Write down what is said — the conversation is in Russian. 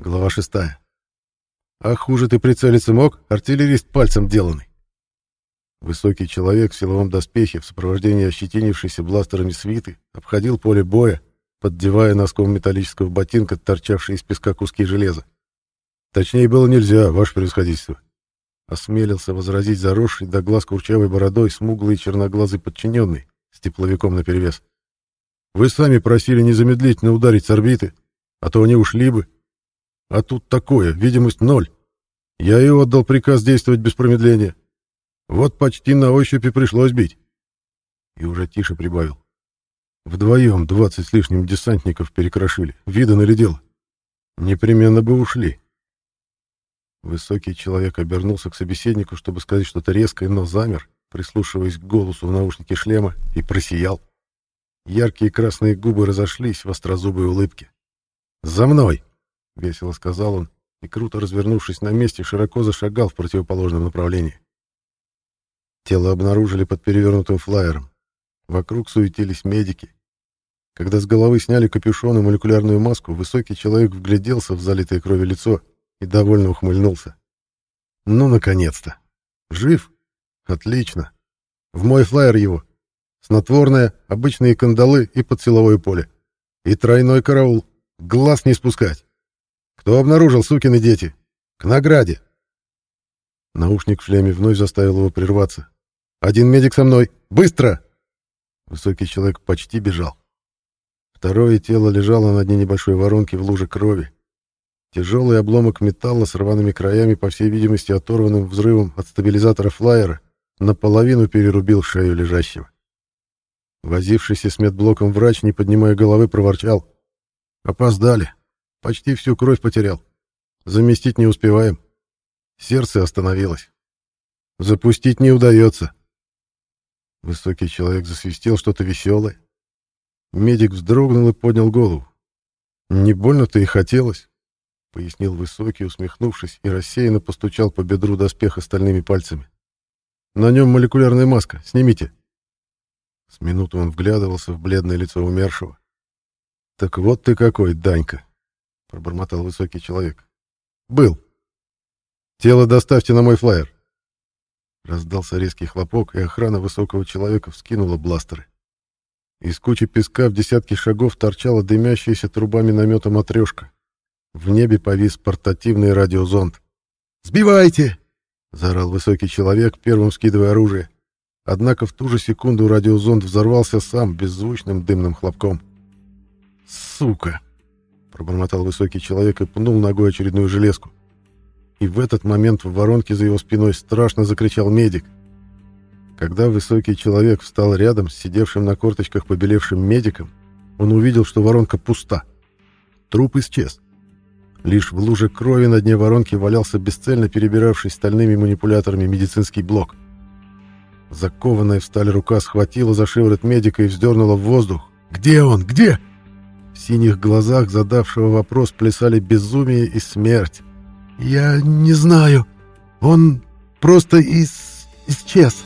Глава шестая. А хуже ты прицелиться мог, артиллерист пальцем деланный. Высокий человек в силовом доспехе в сопровождении ощетинившейся бластерами свиты обходил поле боя, поддевая носком металлического ботинка торчавшие из песка куски железа. Точнее было нельзя, ваше превосходительство. Осмелился возразить заросший до глаз курчавой бородой смуглый черноглазый подчиненный с тепловиком наперевес. Вы сами просили незамедлительно ударить с орбиты, а то они ушли бы, а тут такое, видимость ноль. Я и отдал приказ действовать без промедления. Вот почти на ощупь и пришлось бить. И уже тише прибавил. Вдвоем двадцать с лишним десантников перекрошили. Видано ли дело? Непременно бы ушли. Высокий человек обернулся к собеседнику, чтобы сказать что-то резкое, но замер, прислушиваясь к голосу в наушнике шлема, и просиял. Яркие красные губы разошлись в острозубой улыбке. «За мной!» — весело сказал он, и, круто развернувшись на месте, широко зашагал в противоположном направлении. Тело обнаружили под перевернутым флайером. Вокруг суетились медики. Когда с головы сняли капюшон и молекулярную маску, высокий человек вгляделся в залитое кровью лицо и довольно ухмыльнулся. «Ну, наконец-то! Жив? Отлично! В мой флайер его! Снотворное, обычные кандалы и подсиловое поле. И тройной караул. Глаз не спускать!» Кто обнаружил, сукины дети? К награде!» Наушник в шлеме вновь заставил его прерваться. «Один медик со мной! Быстро!» Высокий человек почти бежал. Второе тело лежало на дне небольшой воронки в луже крови. Тяжелый обломок металла с рваными краями, по всей видимости, оторванным взрывом от стабилизатора флайера, наполовину перерубил шею лежащего. Возившийся с медблоком врач, не поднимая головы, проворчал. «Опоздали. Почти всю кровь потерял. Заместить не успеваем. Сердце остановилось. Запустить не удается. Высокий человек засвистел что-то веселое. Медик вздрогнул и поднял голову. «Не больно-то и хотелось», — пояснил Высокий, усмехнувшись, и рассеянно постучал по бедру доспеха стальными пальцами. «На нем молекулярная маска. Снимите». С минуту он вглядывался в бледное лицо умершего. «Так вот ты какой, Данька!» — пробормотал высокий человек. «Был. Тело доставьте на мой флайер». Раздался резкий хлопок, и охрана высокого человека вскинула бластеры. Из кучи песка в десятки шагов торчала дымящаяся труба миномета матрешка. В небе повис портативный радиозонд. «Сбивайте!» — заорал высокий человек, первым скидывая оружие. Однако в ту же секунду радиозонд взорвался сам беззвучным дымным хлопком. «Сука!» Пробормотал высокий человек и пнул ногой очередную железку. И в этот момент в воронке за его спиной страшно закричал медик. Когда высокий человек встал рядом с сидевшим на корточках побелевшим медиком, он увидел, что воронка пуста. Труп исчез. Лишь в луже крови на дне воронки валялся бесцельно перебиравший стальными манипуляторами медицинский блок. Закованная в сталь рука схватила за шиворот медика и вздернула в воздух. «Где он? Где?» В синих глазах задавшего вопрос плясали безумие и смерть. «Я не знаю. Он просто ис... исчез».